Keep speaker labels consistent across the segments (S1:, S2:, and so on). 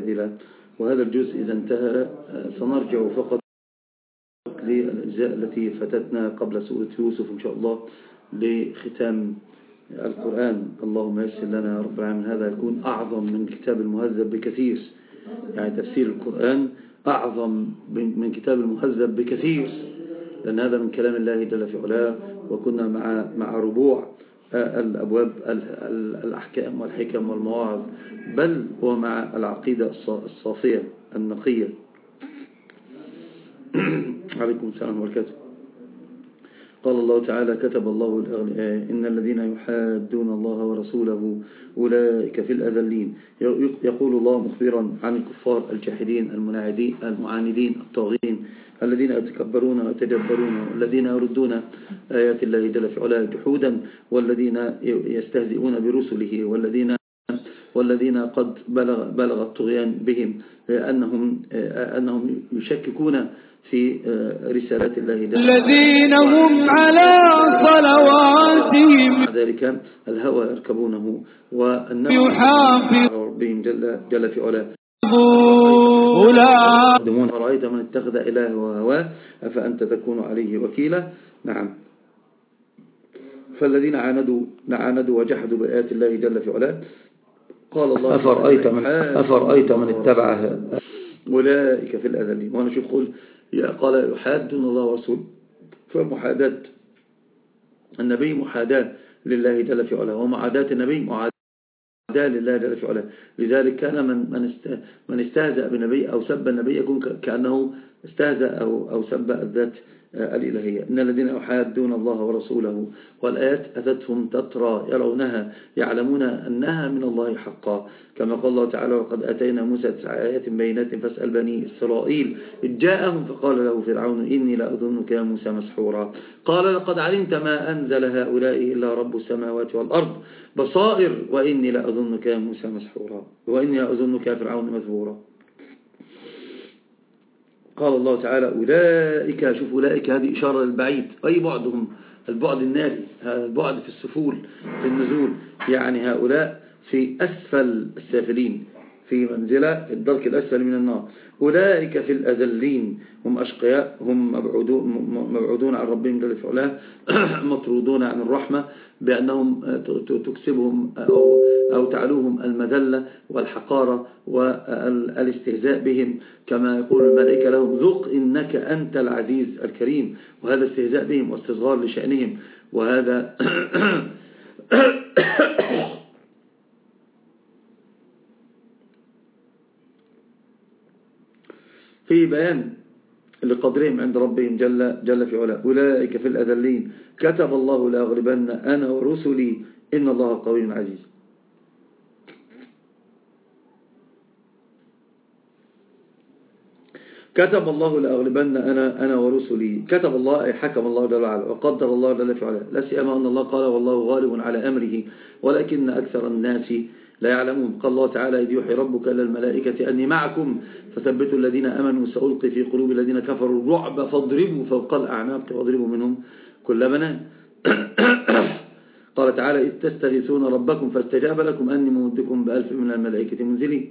S1: معتدلة وهذا الجزء إذا انتهى آه، سنرجع فقط للأجزاء التي فتتنا قبل سورة يوسف إن شاء الله لختام القرآن اللهم يسر لنا يا رب العالمين هذا يكون أعظم من كتاب المهذب بكثير يعني تفسير القرآن أعظم من كتاب المهذب بكثير لأن هذا من كلام الله جل في علاه وكنا مع مع ربوع الأبواب الأحكام والحكم والمواعظ بل ومع العقيدة الصافية النقية عليكم السلام وبركاته قال الله تعالى كتب الله الأغنياء إن الذين يحادون الله ورسوله أولئك في الأذلين يقول الله مخبرا عن الكفار الجاحدين المناعدين المعاندين الطاغين الذين يتكبرون ويتجبرون والذين يردون آيات الله جل في علاه جحودا والذين يستهزئون برسله والذين والذين قد بلغ, بلغ الطغيان بهم آه، أنهم, آه، أنهم يشككون في آه، رسالات الله الذين هم على صلواتهم ذلك الهوى يركبونه والنبي يحافظ ربهم جل, جل في علاه أولئك أرأيت من اتخذ إله وهواه أفأنت تكون عليه وكيلا نعم فالذين عاندوا, عاندوا وجحدوا بآيات الله جل في علاه قال الله أفرأيت من, أفرأيت من اتبع أولئك في الأذلين وأنا شوف قل قال يحاد الله ورسوله فمحاداة النبي محاداة لله جل في علاه ومعاداة النبي معاداة لله جل في علاه لذلك كان من من استهزأ بالنبي أو سب النبي يكون كأنه استهزأ أو, أو سب الذات آه، الإلهية إن الذين يحادون الله ورسوله والآيات أتتهم تترى يرونها يعلمون أنها من الله حقا كما قال الله تعالى وقد أتينا موسى تسع آيات بينات فاسأل بني إسرائيل إذ جاءهم فقال له فرعون إني لأظنك يا موسى مسحورا قال لقد علمت ما أنزل هؤلاء إلا رب السماوات والأرض بصائر وإني لأظنك يا موسى مسحورا وإني لأظنك يا فرعون مذبورا قال الله تعالى أولئك شوف أولئك هذه إشارة للبعيد أي بعدهم البعد الناري البعد في السفول في النزول يعني هؤلاء في أسفل السافلين في منزلة الدرك الأسفل من النار أولئك في الأذلين هم أشقياء هم مبعودون عن ربهم جل علاه مطرودون عن الرحمة بأنهم تكسبهم أو, أو تعلوهم المذلة والحقارة والاستهزاء بهم كما يقول الملائكة لهم ذق إنك أنت العزيز الكريم وهذا استهزاء بهم واستصغار لشأنهم وهذا في بيان لقدرهم عند ربهم جل, جل في علا أولئك في الأذلين كتب الله لأغلبن أنا ورسلي إن الله قوي عزيز كتب الله لأغلبن أنا, أنا ورسلي كتب الله أي حكم الله جل وعلا وقدر الله جل في علاه لا سيما أن الله قال والله غالب على أمره ولكن أكثر الناس لا يعلمون قال الله تعالى إذ يوحي ربك إلى الملائكة أني معكم فثبتوا الذين أمنوا سألقي في قلوب الذين كفروا الرعب فاضربوا فوق الأعناق واضربوا منهم كل بنان قال تعالى إذ تستغيثون ربكم فاستجاب لكم أني ممدكم بألف من الملائكة منزلين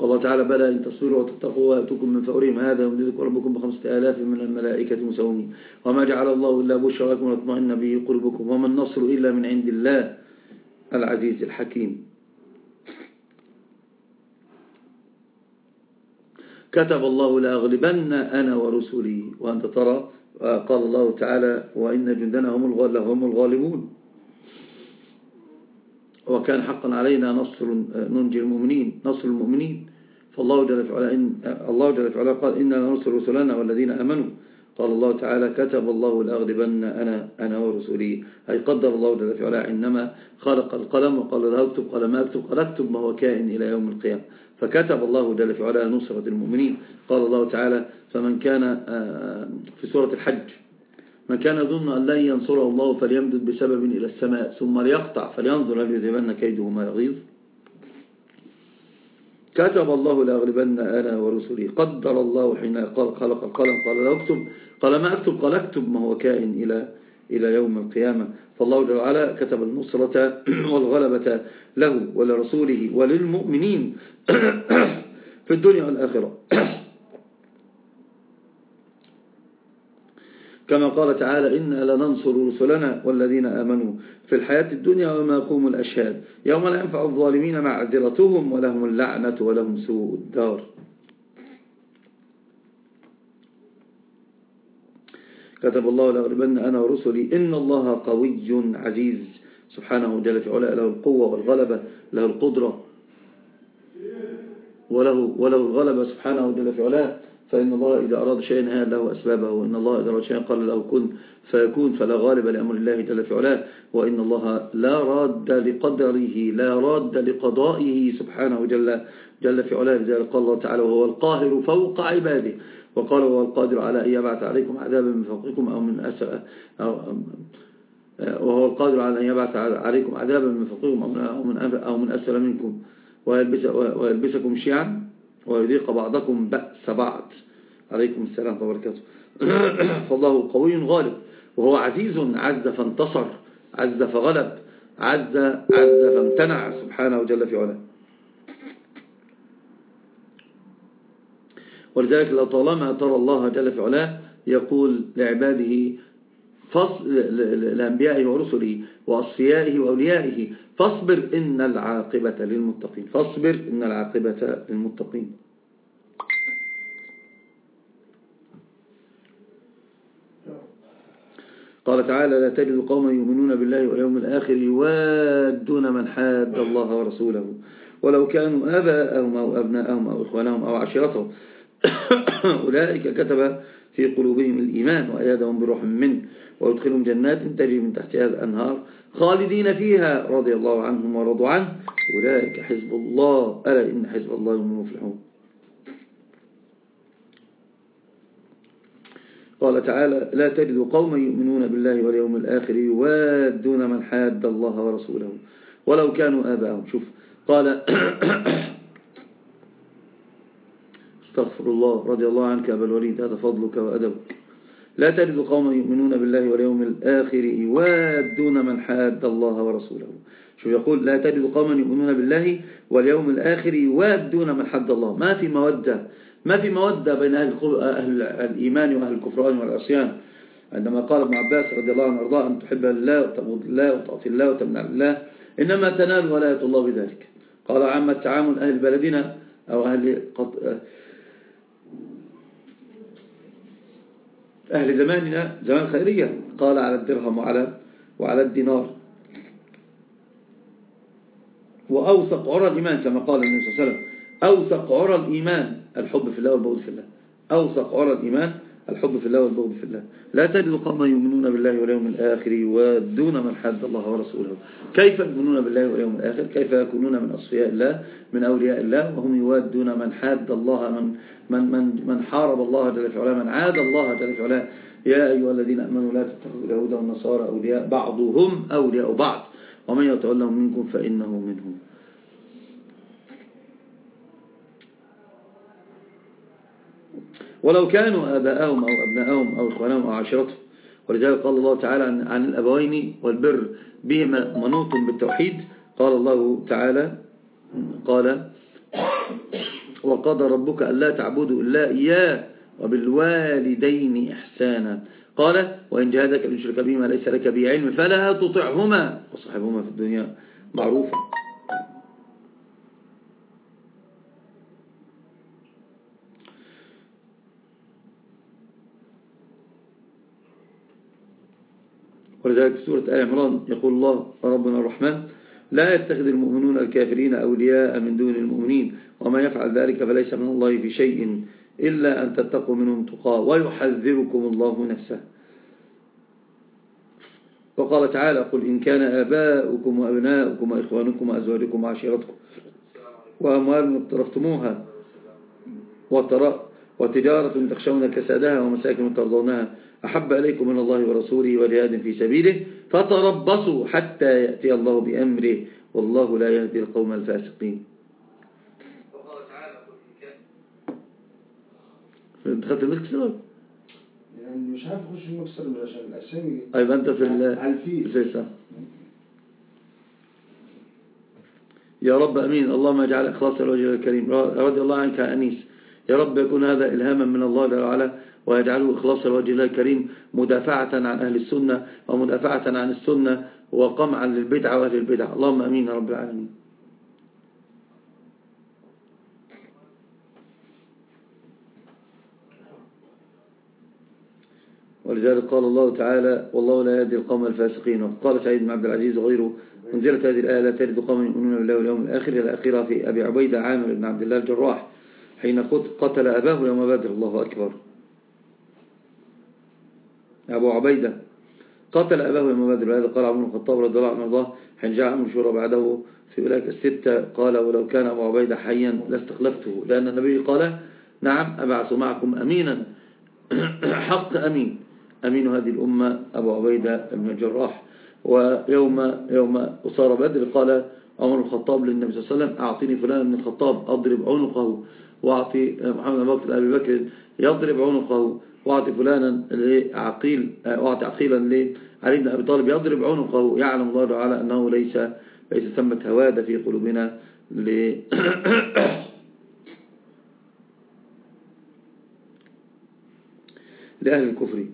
S1: الله تعالى بلى إن تصبروا وتتقوا وأتوكم من فورهم هذا يمددكم ربكم بخمسة آلاف من الملائكة مسومين وما جعل الله إلا بشرى لكم ويطمئن به قلوبكم وما النصر إلا من عند الله العزيز الحكيم كتب الله لأغلبن أنا ورسلي وأنت ترى قال الله تعالى وإن جندنا هم الغالبون وكان حقا علينا نصر آه، ننجي المؤمنين نصر المؤمنين فالله جل وعلا إن آه، الله جل وعلا قال إنا نصر رسلنا والذين آمنوا قال الله تعالى كتب الله لأغلبن أنا أنا ورسولي أي قدر الله جل وعلا إنما خلق القلم وقال له اكتب قال ما اكتب قال اكتب ما هو كائن إلى يوم القيامة فكتب الله جل وعلا نصرة المؤمنين قال الله تعالى فمن كان آه، في سورة الحج من كان يظن أن لن ينصره الله فليمدد بسبب إلى السماء ثم ليقطع فلينظر هل يذهبن كيده ما يغيظ كتب الله لأغلبن أنا ورسلي قدر الله حين خلق القلم قال لا أكتب قال ما أكتب قال أكتب ما هو كائن إلى إلى يوم القيامة فالله جل وعلا كتب النصرة والغلبة له ولرسوله وللمؤمنين في الدنيا والآخرة كما قال تعالى إنا لننصر رسلنا والذين آمنوا في الحياة الدنيا وما يقوم الأشهاد يوم لا ينفع الظالمين معذرتهم ولهم اللعنة ولهم سوء الدار كتب الله لأغلبن أنا ورسلي إن الله قوي عزيز سبحانه جل في له القوة والغلبة له القدرة وله, وله الغلبة سبحانه جل في فإن الله إذا أراد شيئا هان له أسبابه وإن الله إذا أراد شيئا قال له كن فيكون فلا غالب لأمر الله جل في علاه وإن الله لا راد لقدره لا راد لقضائه سبحانه جل, جل في علاه لذلك قال الله تعالى وهو القاهر فوق عباده وقال وهو القادر على أن يبعث عليكم عذابا من فوقكم أو من أو وهو القادر على أن يبعث عليكم عذابا من فوقكم أو من أو منكم ويلبسكم شيعا ويذيق بعضكم بأس سبعت عليكم السلام وبركاته فالله قوي غالب وهو عزيز عز فانتصر عز فغلب عز عز فامتنع سبحانه وجل في علاه ولذلك لطالما ترى الله جل في علاه يقول لعباده فصل لأنبيائه ورسله وأصفيائه وأوليائه فاصبر إن العاقبة للمتقين فاصبر إن العاقبة للمتقين قال تعالى لا تجد قوما يؤمنون بالله واليوم الآخر يوادون من حاد الله ورسوله ولو كانوا آباءهم أو أبناءهم أو إخوانهم أو عشيرتهم أولئك كتب في قلوبهم الإيمان وأيادهم بروح منه ويدخلهم جنات تجري من تحتها الأنهار خالدين فيها رضي الله عنهم ورضوا عنه أولئك حزب الله ألا إن حزب الله هم المفلحون قال تعالى لا تجد قوما يؤمنون بالله واليوم الآخر يوادون من حاد الله ورسوله ولو كانوا آباءهم شوف قال استغفر الله رضي الله عنك أبا الوليد هذا فضلك وأدبك لا تجد قوما يؤمنون بالله واليوم الآخر يوادون من حاد الله ورسوله شو يقول لا تجد قوما يؤمنون بالله واليوم الآخر يوادون من حد الله ما في مودة ما في مودة بين أهل, أهل الإيمان وأهل الكفران والعصيان عندما قال ابن عباس رضي الله عنه وارضاه أن تحب الله وتبغض الله وتعطي الله وتمنع الله إنما تنال ولاية الله بذلك قال عامة تعامل أهل بلدنا أو أهل قط... أهل زماننا زمان خيرية قال على الدرهم وعلى وعلى الدينار وأوثق عرى الإيمان كما قال النبي صلى الله عليه وسلم أوثق عرى الإيمان الحب في الله والبغض في الله أوثق عرى الإيمان الحب في الله والبغض في الله لا تجد قوما يؤمنون بالله واليوم الآخر يوادون من حد الله ورسوله كيف يؤمنون بالله واليوم الآخر كيف يكونون من أصفياء الله من أولياء الله وهم يوادون من حد الله من من من, من حارب الله جل في علاه من عاد الله جل في علاه يا أيها الذين أمنوا لا تتخذوا اليهود والنصارى أولياء بعضهم أولياء بعض ومن يتولهم منكم فإنه منهم ولو كانوا آباءهم أو أبناءهم أو إخوانهم أو عشرتهم ولذلك قال الله تعالى عن, الأبوين والبر بهما منوط بالتوحيد قال الله تعالى قال وقضى ربك ألا تعبدوا إلا إياه وبالوالدين إحسانا قال وإن جهدك أن تشرك بهما ليس لك به علم فلا تطعهما وصاحبهما في الدنيا معروفا ولذلك في سورة آل عمران يقول الله ربنا الرحمن لا يتخذ المؤمنون الكافرين أولياء من دون المؤمنين وما يفعل ذلك فليس من الله في شيء إلا أن تتقوا منهم تقى ويحذركم الله نفسه وقال تعالى قل إن كان آباؤكم وأبناؤكم وإخوانكم وأزواجكم وعشيرتكم وأموال اقترفتموها وتجارة تخشون كسادها ومساكن ترضونها أحب إليكم من الله ورسوله وجهاد في سبيله فتربصوا حتى يأتي الله بأمره والله لا يهدي القوم الفاسقين دخلت المكسر يعني مش عارف اخش المكسر عشان الاسامي طيب انت في الفيل يا رب امين اللهم اجعل اخلاص الوجه الكريم رضي الله عنك انيس يا رب يكون هذا الهاما من الله تعالى ويجعله إخلاصا لوجه الله الكريم مدافعة عن أهل السنة ومدافعة عن السنة وقمعا للبدعة وأهل البدعة اللهم أمين يا رب العالمين ولذلك قال الله تعالى والله لا يهدي القوم الفاسقين وقال سعيد بن عبد العزيز وغيره أنزلت هذه الآية لا تجد قوما يؤمنون بالله واليوم الآخر إلى آخرها في أبي عبيدة عامر بن عبد الله الجراح حين قتل أباه يوم بدر الله أكبر أبو عبيدة قتل أباه يوم بدر هذا قال عمر الخطاب رضي الله عنه وأرضاه حين جاء عمر شورى بعده في أولئك الستة قال ولو كان أبو عبيدة حيا لاستخلفته لأن النبي قال نعم أبعث معكم أمينا حق أمين أمين هذه الأمة أبو عبيدة بن الجراح ويوم يوم أصار بدر قال عمر بن الخطاب للنبي صلى الله عليه وسلم أعطيني فلان من الخطاب أضرب عنقه وأعطي محمد بكر أبي بكر يضرب عنقه وأعطي فلانا لعقيل وأعطي عقيلا لعلي بن أبي طالب يضرب عنقه يعلم الله تعالى أنه ليس ليس ثمة هوادة في قلوبنا ل لأهل الكفر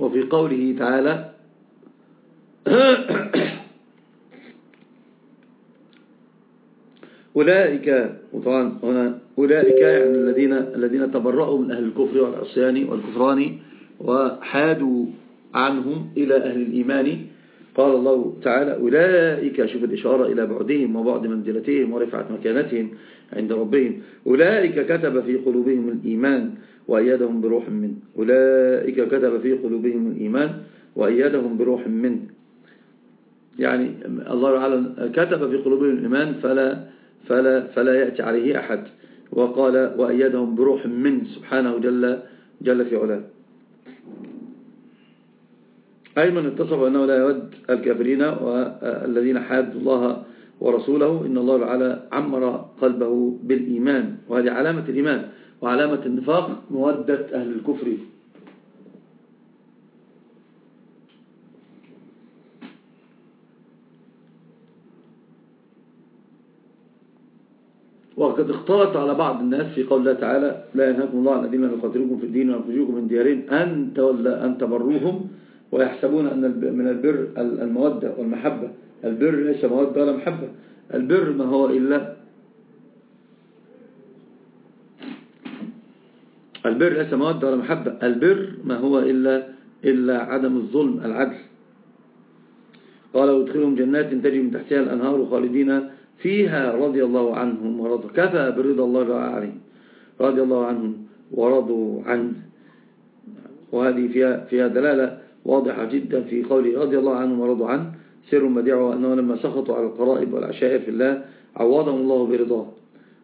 S1: وفي قوله تعالى أولئك وطبعا هنا أولئك يعني الذين الذين تبرأوا من أهل الكفر والعصيان والكفران وحادوا عنهم إلى أهل الإيمان قال الله تعالى أولئك شوف الإشارة إلى بعدهم وبعد منزلتهم ورفعة مكانتهم عند ربهم أولئك كتب في قلوبهم الإيمان وأيدهم بروح من أولئك كتب في قلوبهم الإيمان وأيدهم بروح من يعني الله تعالى كتب في قلوبهم الإيمان فلا, فلا, فلا يأتي عليه أحد وقال وأيدهم بروح من سبحانه جل, جل في علاه أيمن اتصف أنه لا يود الكافرين والذين حادوا الله ورسوله إن الله تعالى عمر قلبه بالإيمان وهذه علامة الإيمان وعلامة النفاق مودة أهل الكفر وقد اختلط على بعض الناس في قول الله تعالى لا ينهاكم الله عن الذين يقاتلوكم في الدين ويخرجوكم من ديارهم أن, تولى أن تبروهم ويحسبون أن من البر المودة والمحبة البر ليس مودة ولا محبة البر ما هو إلا البر ليس مودة ولا محبة البر ما هو إلا إلا عدم الظلم العدل قال وادخلهم جنات تجري من تحتها الأنهار خالدين فيها رضي الله عنهم ورضوا كفى برضا الله عليهم رضي الله عنهم ورضوا عنه وهذه فيها, فيها دلالة واضحة جدا في قوله رضي الله عنهم ورضوا عنه سر مديعه أنه لما سخطوا على القرائب والعشائر في الله عوضهم الله برضاه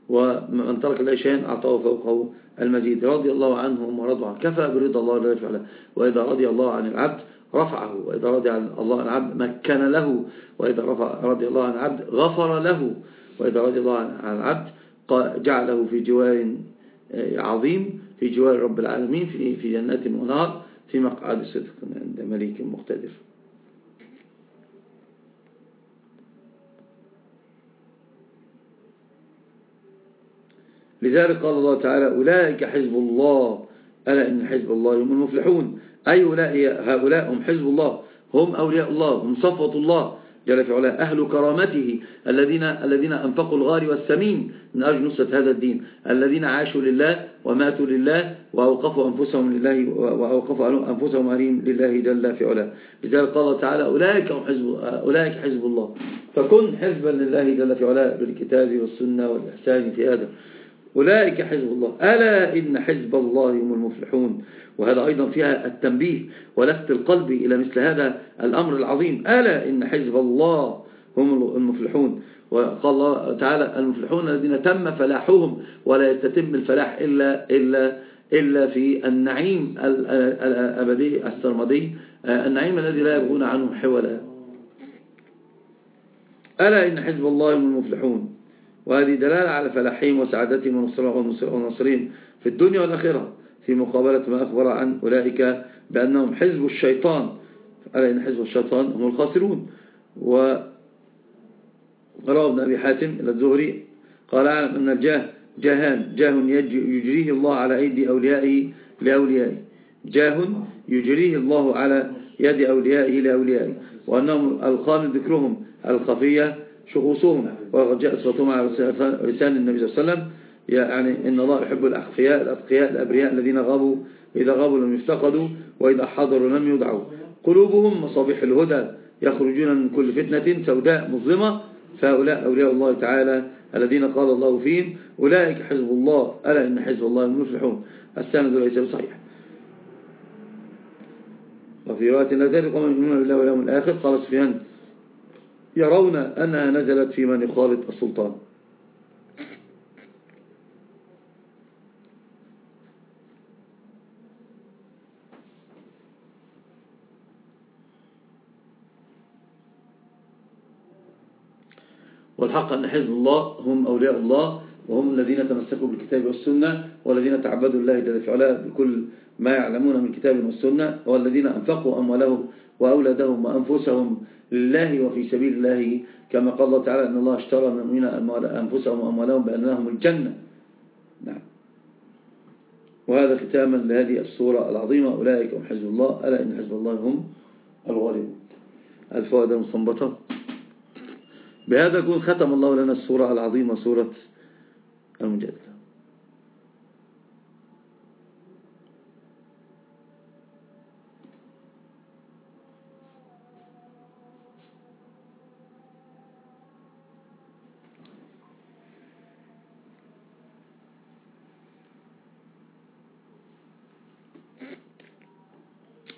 S1: ومن ترك العشان أعطاه فوقه المزيد رضي الله عنهم ورضوا عنه كفى برضا الله لا له وإذا رضي الله عن العبد رفعه وإذا رضي عن الله عن العبد مكن له وإذا رفع رضي الله عن العبد غفر له وإذا رضي الله عن العبد جعله في جوار عظيم في جوار رب العالمين في في جنات ونار في مقعد صدق عند مليك مقتدر لذلك قال الله تعالى أولئك حزب الله ألا إن حزب الله هم المفلحون أي هؤلاء هم حزب الله هم أولياء الله هم صفوة الله جل في علاه أهل كرامته الذين, الذين أنفقوا الغار والسمين من أجل نصرة هذا الدين الذين عاشوا لله وماتوا لله وأوقفوا أنفسهم لله وأوقفوا أنفسهم عليهم لله جل في علاه لذلك قال تعالى أولئك حزب, أولئك حزب الله فكن حزبا لله جل في علاه بالكتاب والسنة والإحسان في هذا أولئك حزب الله ألا إن حزب الله هم المفلحون وهذا أيضا فيها التنبيه ولفت القلب إلى مثل هذا الأمر العظيم ألا إن حزب الله هم المفلحون وقال الله تعالى المفلحون الذين تم فلاحهم ولا يتتم الفلاح إلا, إلا, إلا في النعيم الأبدي السرمدي آه، النعيم الذي لا يبغون عنه حولا ألا إن حزب الله هم المفلحون وهذه دلالة على فلاحهم وسعادتهم ونصرهم في الدنيا والآخرة في مقابلة ما أخبر عن أولئك بأنهم حزب الشيطان ألا إن حزب الشيطان هم الخاسرون وقرأ ابن أبي حاتم إلى الزهري قال أعلم أن الجاه جاهان جاه يجريه الله على أيدي أوليائه لأوليائه جاه يجريه الله على يد أوليائه لأوليائه وأنهم الخان ذكرهم الخفية شخصهم وقد جاءت صلاتهم على لسان النبي صلى الله عليه وسلم يعني إن الله يحب الأخفياء الأتقياء الأبرياء الذين غابوا إذا غابوا لم يفتقدوا وإذا حضروا لم يدعوا قلوبهم مصابيح الهدى يخرجون من كل فتنة سوداء مظلمة فهؤلاء أولياء الله تعالى الذين قال الله فيهم أولئك حزب الله ألا إن حزب الله المفلحون السند ليس بصحيح وفي رواية لا قوم ومن بالله واليوم الآخر قال سفيان يرون أنها نزلت في من يخالط السلطان والحق أن حزب الله هم أولياء الله وهم الذين تمسكوا بالكتاب والسنة والذين تعبدوا الله جل في علاه بكل ما يعلمون من كتاب والسنة والذين أنفقوا أموالهم وأولادهم وأنفسهم لله وفي سبيل الله كما قال الله تعالى أن الله اشترى من أنفسهم وأموالهم بأن لهم الجنة نعم وهذا ختاما لهذه الصورة العظيمة أولئك هم حزب الله ألا إن حزب الله هم الغالبون الفوائد المستنبطة بهذا يكون ختم الله لنا الصورة العظيمة صورة المجادلة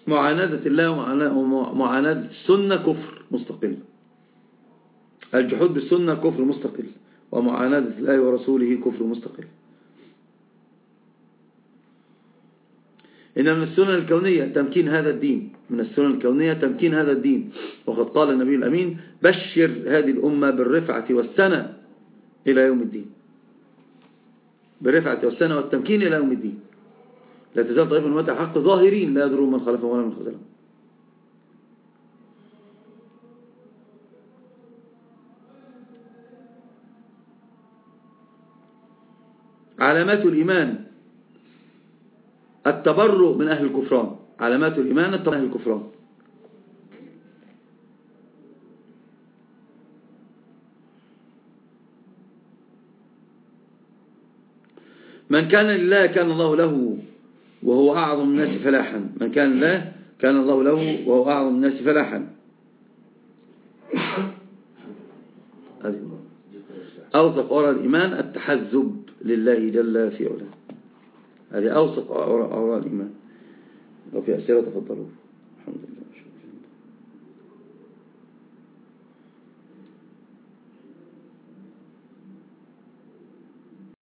S1: معاندة الله ومعاندة السنة كفر مستقل الجحود بالسنة كفر مستقل ومعاندة الله ورسوله كفر مستقل إن من السنن الكونية تمكين هذا الدين من السنن الكونية تمكين هذا الدين وقد قال النبي الأمين بشر هذه الأمة بالرفعة والسنة إلى يوم الدين بالرفعة والسنة والتمكين إلى يوم الدين لا تزال طائفة من الحق ظاهرين لا يدرون من خلفهم ولا من خذلهم علامات الإيمان التبرؤ من أهل الكفران علامات الإيمان التبرؤ من أهل الكفران من كان لله كان الله له وهو أعظم الناس فلاحا من كان الله كان الله له وهو أعظم الناس فلاحا أوثق عرى الإيمان التحذب لله جل في علاه هذه أوثق عرى الإيمان لو في أسئلة تفضلوا